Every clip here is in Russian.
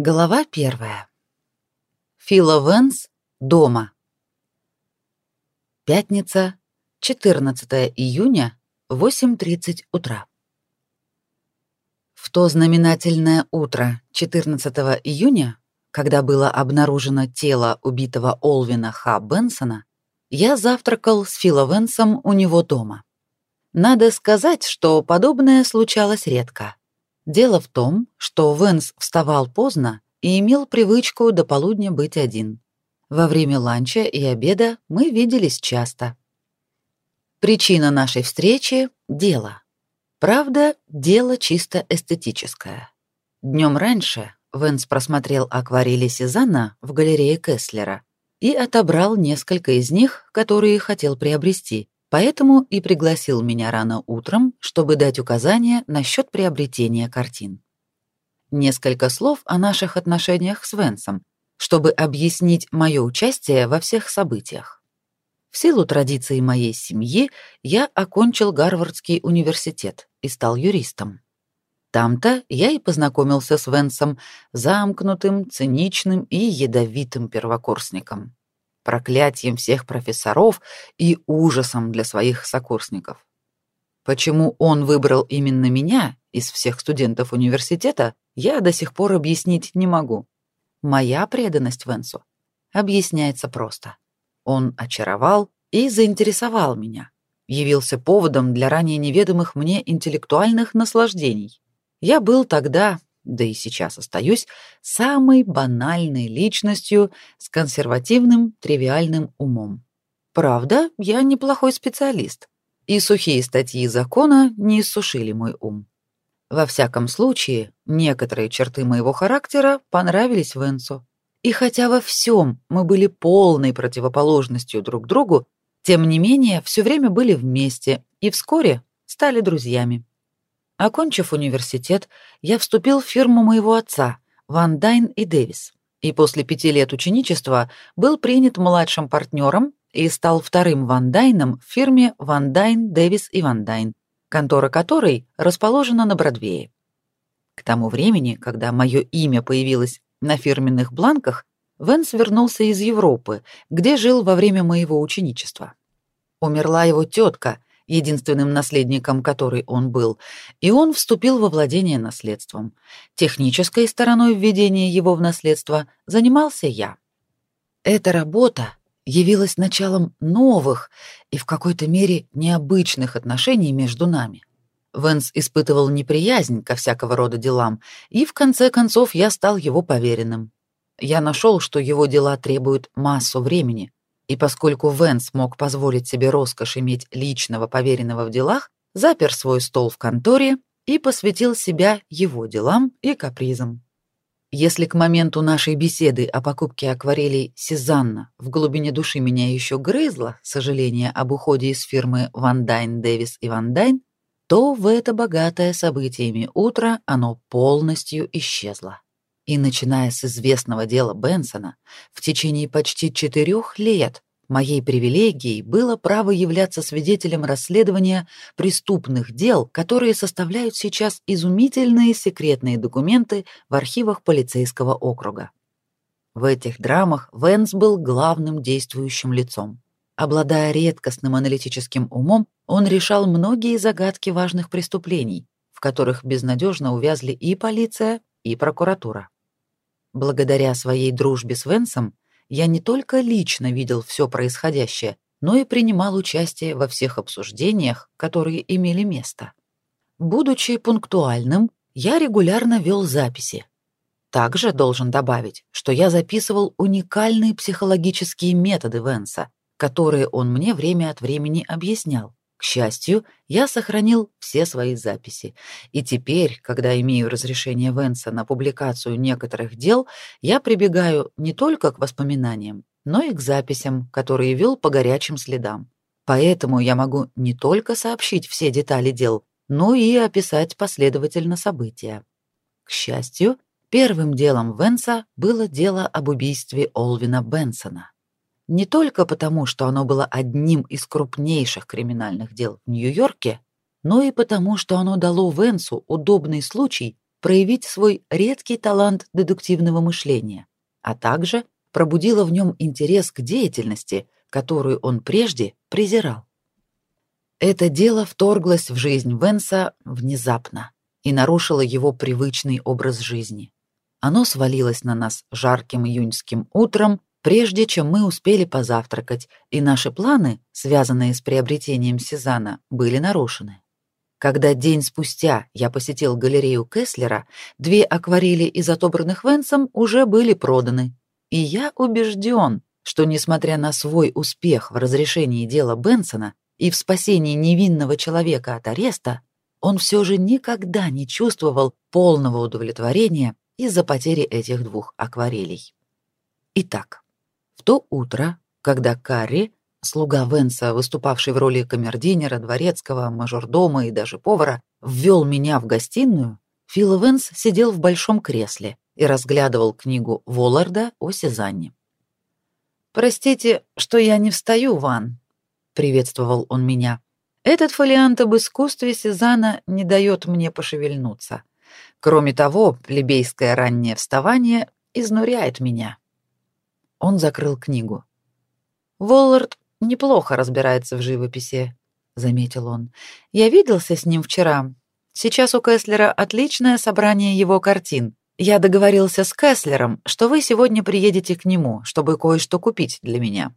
Глава первая. Фила Венс дома. Пятница, 14 июня, 8.30 утра. В то знаменательное утро 14 июня, когда было обнаружено тело убитого Олвина Ха Бенсона, я завтракал с Фила Венсом у него дома. Надо сказать, что подобное случалось редко. Дело в том, что Венс вставал поздно и имел привычку до полудня быть один. Во время ланча и обеда мы виделись часто. Причина нашей встречи — дело. Правда, дело чисто эстетическое. Днем раньше Венс просмотрел акварели Сезанна в галерее Кеслера и отобрал несколько из них, которые хотел приобрести, Поэтому и пригласил меня рано утром, чтобы дать указания насчет приобретения картин. Несколько слов о наших отношениях с Венсом, чтобы объяснить мое участие во всех событиях. В силу традиций моей семьи я окончил Гарвардский университет и стал юристом. Там-то я и познакомился с Венсом, замкнутым, циничным и ядовитым первокурсником проклятием всех профессоров и ужасом для своих сокурсников. Почему он выбрал именно меня из всех студентов университета, я до сих пор объяснить не могу. Моя преданность Венсу объясняется просто. Он очаровал и заинтересовал меня, явился поводом для ранее неведомых мне интеллектуальных наслаждений. Я был тогда да и сейчас остаюсь самой банальной личностью с консервативным, тривиальным умом. Правда, я неплохой специалист, и сухие статьи закона не иссушили мой ум. Во всяком случае, некоторые черты моего характера понравились Венсу. И хотя во всем мы были полной противоположностью друг другу, тем не менее все время были вместе и вскоре стали друзьями. Окончив университет, я вступил в фирму моего отца, Ван Дайн и Дэвис, и после пяти лет ученичества был принят младшим партнером и стал вторым Ван Дайном в фирме Ван Дайн, Дэвис и Ван Дайн, контора которой расположена на Бродвее. К тому времени, когда мое имя появилось на фирменных бланках, Венс вернулся из Европы, где жил во время моего ученичества. Умерла его тетка, единственным наследником которой он был, и он вступил во владение наследством. Технической стороной введения его в наследство занимался я. Эта работа явилась началом новых и в какой-то мере необычных отношений между нами. Венс испытывал неприязнь ко всякого рода делам, и в конце концов я стал его поверенным. Я нашел, что его дела требуют массу времени, и поскольку Венс мог позволить себе роскошь иметь личного поверенного в делах, запер свой стол в конторе и посвятил себя его делам и капризам. Если к моменту нашей беседы о покупке акварелей Сезанна в глубине души меня еще грызло сожаление об уходе из фирмы Ван Дайн Дэвис и Ван Дайн, то в это богатое событиями утро оно полностью исчезло и, начиная с известного дела Бенсона, в течение почти четырех лет моей привилегией было право являться свидетелем расследования преступных дел, которые составляют сейчас изумительные секретные документы в архивах полицейского округа. В этих драмах Венс был главным действующим лицом. Обладая редкостным аналитическим умом, он решал многие загадки важных преступлений, в которых безнадежно увязли и полиция, и прокуратура. Благодаря своей дружбе с Венсом я не только лично видел все происходящее, но и принимал участие во всех обсуждениях, которые имели место. Будучи пунктуальным, я регулярно вел записи. Также должен добавить, что я записывал уникальные психологические методы Венса, которые он мне время от времени объяснял. К счастью, я сохранил все свои записи, и теперь, когда имею разрешение Венса на публикацию некоторых дел, я прибегаю не только к воспоминаниям, но и к записям, которые вел по горячим следам. Поэтому я могу не только сообщить все детали дел, но и описать последовательно события. К счастью, первым делом Венса было дело об убийстве Олвина Бенсона не только потому, что оно было одним из крупнейших криминальных дел в Нью-Йорке, но и потому, что оно дало Венсу удобный случай проявить свой редкий талант дедуктивного мышления, а также пробудила в нем интерес к деятельности, которую он прежде презирал. Это дело вторглось в жизнь Венса внезапно и нарушило его привычный образ жизни. Оно свалилось на нас жарким июньским утром, прежде чем мы успели позавтракать, и наши планы, связанные с приобретением Сезана, были нарушены. Когда день спустя я посетил галерею Кеслера, две акварели из отобранных Венсом уже были проданы, и я убежден, что, несмотря на свой успех в разрешении дела Бенсона и в спасении невинного человека от ареста, он все же никогда не чувствовал полного удовлетворения из-за потери этих двух акварелей. Итак, то утро, когда Карри, слуга Венса, выступавший в роли камердинера, дворецкого, мажордома и даже повара, ввел меня в гостиную, Фил Венс сидел в большом кресле и разглядывал книгу Волларда о Сезанне. «Простите, что я не встаю, Ван», — приветствовал он меня. «Этот фолиант об искусстве Сезана не дает мне пошевельнуться. Кроме того, плебейское раннее вставание изнуряет меня». Он закрыл книгу. «Воллард неплохо разбирается в живописи», — заметил он. «Я виделся с ним вчера. Сейчас у Кэслера отличное собрание его картин. Я договорился с Кэслером, что вы сегодня приедете к нему, чтобы кое-что купить для меня.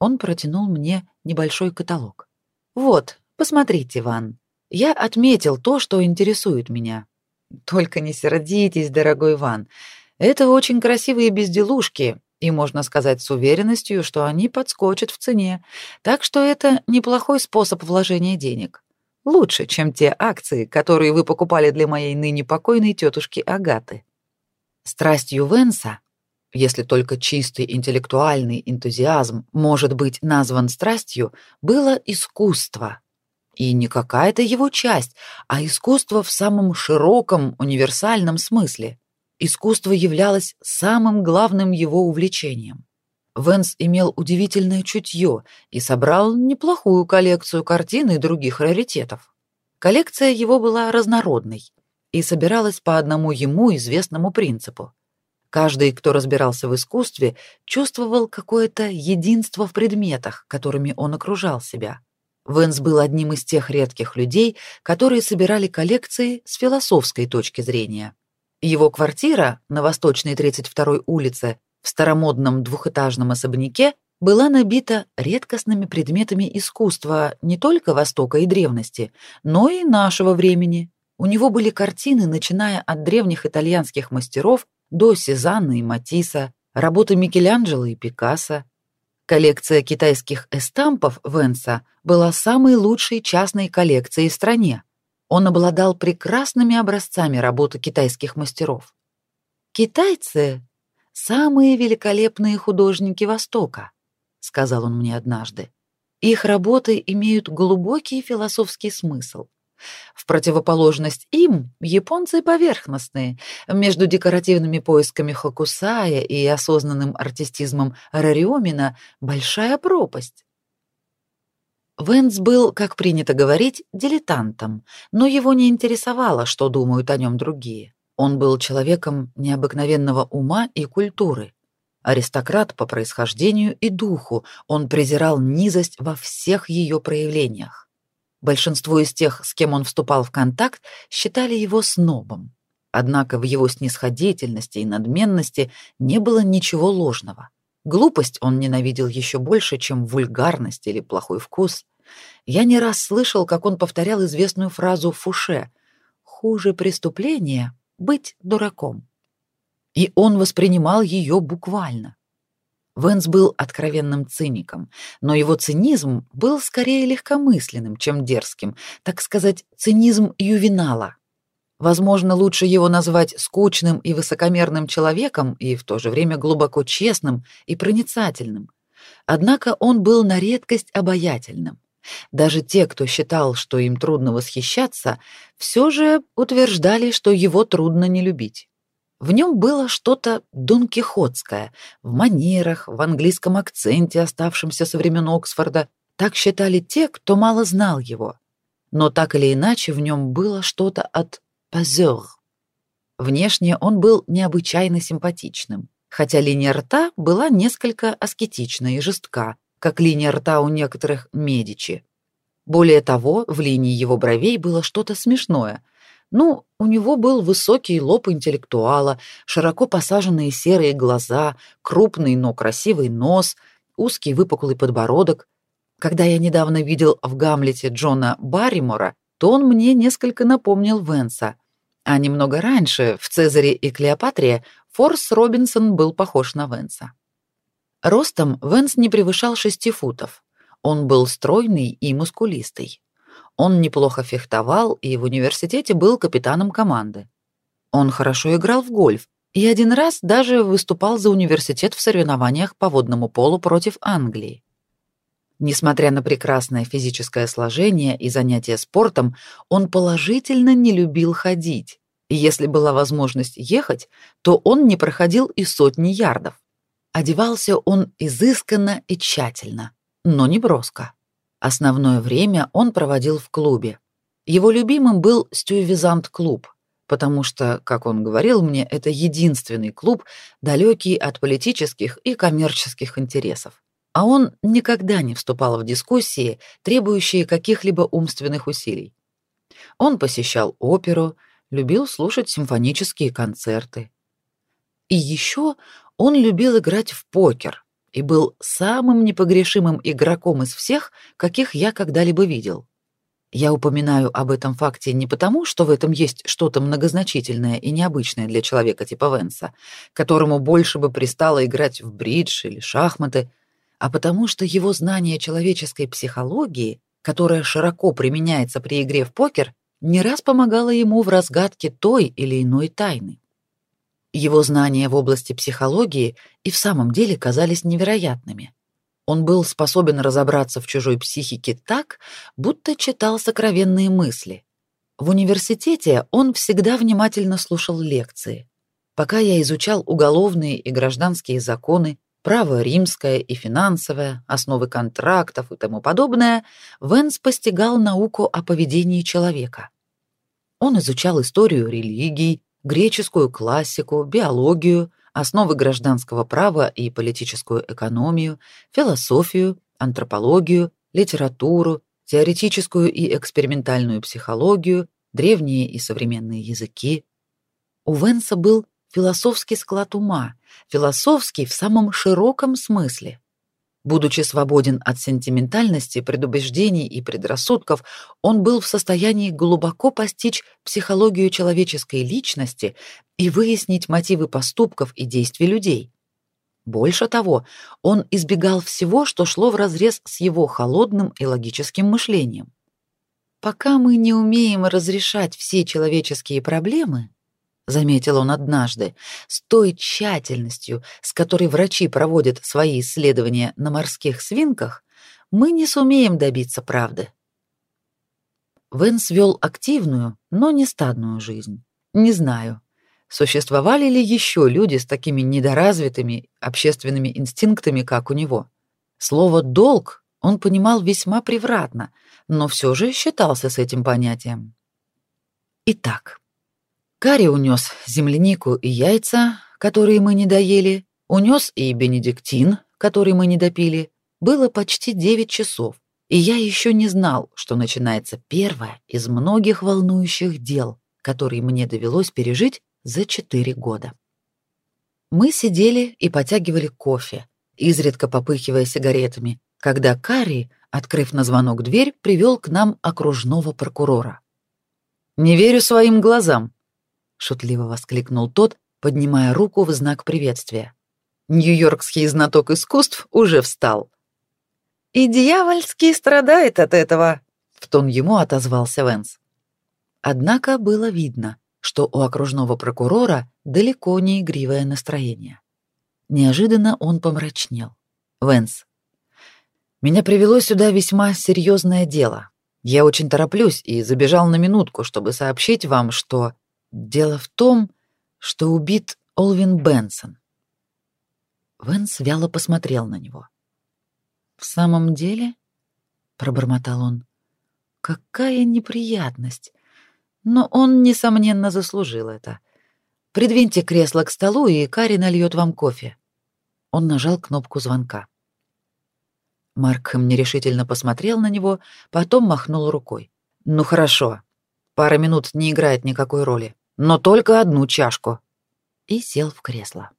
Он протянул мне небольшой каталог. Вот, посмотрите, Ван. Я отметил то, что интересует меня. Только не сердитесь, дорогой Ван. Это очень красивые безделушки, и можно сказать с уверенностью, что они подскочат в цене. Так что это неплохой способ вложения денег. Лучше, чем те акции, которые вы покупали для моей ныне покойной тетушки Агаты. Страстью Венса, если только чистый интеллектуальный энтузиазм может быть назван страстью, было искусство. И не какая-то его часть, а искусство в самом широком, универсальном смысле. Искусство являлось самым главным его увлечением. Венс имел удивительное чутье и собрал неплохую коллекцию картин и других раритетов. Коллекция его была разнородной и собиралась по одному ему известному принципу. Каждый, кто разбирался в искусстве, чувствовал какое-то единство в предметах, которыми он окружал себя. Венс был одним из тех редких людей, которые собирали коллекции с философской точки зрения. Его квартира на Восточной 32-й улице в старомодном двухэтажном особняке была набита редкостными предметами искусства не только Востока и древности, но и нашего времени. У него были картины, начиная от древних итальянских мастеров до Сезанна и Матисса, работы Микеланджело и Пикассо. Коллекция китайских эстампов Венса была самой лучшей частной коллекцией в стране. Он обладал прекрасными образцами работы китайских мастеров. Китайцы самые великолепные художники Востока, сказал он мне однажды. Их работы имеют глубокий философский смысл. В противоположность им японцы поверхностные. Между декоративными поисками Хокусая и осознанным артистизмом Рариомина большая пропасть. Венс был, как принято говорить, дилетантом, но его не интересовало, что думают о нем другие. Он был человеком необыкновенного ума и культуры. Аристократ по происхождению и духу, он презирал низость во всех ее проявлениях. Большинство из тех, с кем он вступал в контакт, считали его снобом. Однако в его снисходительности и надменности не было ничего ложного. Глупость он ненавидел еще больше, чем вульгарность или плохой вкус. Я не раз слышал, как он повторял известную фразу Фуше «Хуже преступления быть дураком. И он воспринимал ее буквально. Венс был откровенным циником, но его цинизм был скорее легкомысленным, чем дерзким, так сказать, цинизм ювенала. Возможно, лучше его назвать скучным и высокомерным человеком и в то же время глубоко честным и проницательным. Однако он был на редкость обаятельным. Даже те, кто считал, что им трудно восхищаться, все же утверждали, что его трудно не любить. В нем было что-то донкихотское, в манерах, в английском акценте, оставшемся со времен Оксфорда. Так считали те, кто мало знал его. Но так или иначе в нем было что-то от «пазер», Внешне он был необычайно симпатичным, хотя линия рта была несколько аскетична и жестка, как линия рта у некоторых Медичи. Более того, в линии его бровей было что-то смешное. Ну, у него был высокий лоб интеллектуала, широко посаженные серые глаза, крупный, но красивый нос, узкий выпуклый подбородок. Когда я недавно видел в Гамлете Джона Барримора, то он мне несколько напомнил Венса. А немного раньше, в «Цезаре и Клеопатре», Форс Робинсон был похож на Венса. Ростом Венс не превышал шести футов. Он был стройный и мускулистый. Он неплохо фехтовал и в университете был капитаном команды. Он хорошо играл в гольф и один раз даже выступал за университет в соревнованиях по водному полу против Англии. Несмотря на прекрасное физическое сложение и занятия спортом, он положительно не любил ходить. Если была возможность ехать, то он не проходил и сотни ярдов. Одевался он изысканно и тщательно, но не броско. Основное время он проводил в клубе. Его любимым был Стювизант-клуб, потому что, как он говорил мне, это единственный клуб, далекий от политических и коммерческих интересов. А он никогда не вступал в дискуссии, требующие каких-либо умственных усилий. Он посещал оперу, любил слушать симфонические концерты. И еще он любил играть в покер, и был самым непогрешимым игроком из всех, каких я когда-либо видел. Я упоминаю об этом факте не потому, что в этом есть что-то многозначительное и необычное для человека типа Венса, которому больше бы пристало играть в бридж или шахматы, а потому что его знание человеческой психологии, которое широко применяется при игре в покер, не раз помогало ему в разгадке той или иной тайны. Его знания в области психологии и в самом деле казались невероятными. Он был способен разобраться в чужой психике так, будто читал сокровенные мысли. В университете он всегда внимательно слушал лекции. Пока я изучал уголовные и гражданские законы, право римское и финансовое, основы контрактов и тому подобное, Венс постигал науку о поведении человека. Он изучал историю религий, греческую классику, биологию, основы гражданского права и политическую экономию, философию, антропологию, литературу, теоретическую и экспериментальную психологию, древние и современные языки. У Венса был философский склад ума, философский в самом широком смысле. Будучи свободен от сентиментальности, предубеждений и предрассудков, он был в состоянии глубоко постичь психологию человеческой личности и выяснить мотивы поступков и действий людей. Больше того, он избегал всего, что шло вразрез с его холодным и логическим мышлением. Пока мы не умеем разрешать все человеческие проблемы, заметил он однажды, с той тщательностью, с которой врачи проводят свои исследования на морских свинках, мы не сумеем добиться правды. Венс вел активную, но не стадную жизнь. Не знаю, существовали ли еще люди с такими недоразвитыми общественными инстинктами, как у него. Слово «долг» он понимал весьма превратно, но все же считался с этим понятием. Итак, Карри унес землянику и яйца, которые мы не доели, унес и бенедиктин, который мы не допили. Было почти девять часов, и я еще не знал, что начинается первое из многих волнующих дел, которые мне довелось пережить за четыре года. Мы сидели и потягивали кофе, изредка попыхивая сигаретами, когда Карри, открыв на звонок дверь, привел к нам окружного прокурора. «Не верю своим глазам», шутливо воскликнул тот, поднимая руку в знак приветствия. Нью-Йоркский знаток искусств уже встал. И дьявольски страдает от этого, в тон ему отозвался Венс. Однако было видно, что у окружного прокурора далеко не игривое настроение. Неожиданно он помрачнел. Венс, меня привело сюда весьма серьезное дело. Я очень тороплюсь и забежал на минутку, чтобы сообщить вам, что Дело в том, что убит Олвин Бенсон. Венс вяло посмотрел на него. «В самом деле?» — пробормотал он. «Какая неприятность! Но он, несомненно, заслужил это. Придвиньте кресло к столу, и Кари нальет вам кофе. Он нажал кнопку звонка. Маркхэм нерешительно посмотрел на него, потом махнул рукой. «Ну хорошо. Пара минут не играет никакой роли. Но только одну чашку». И сел в кресло.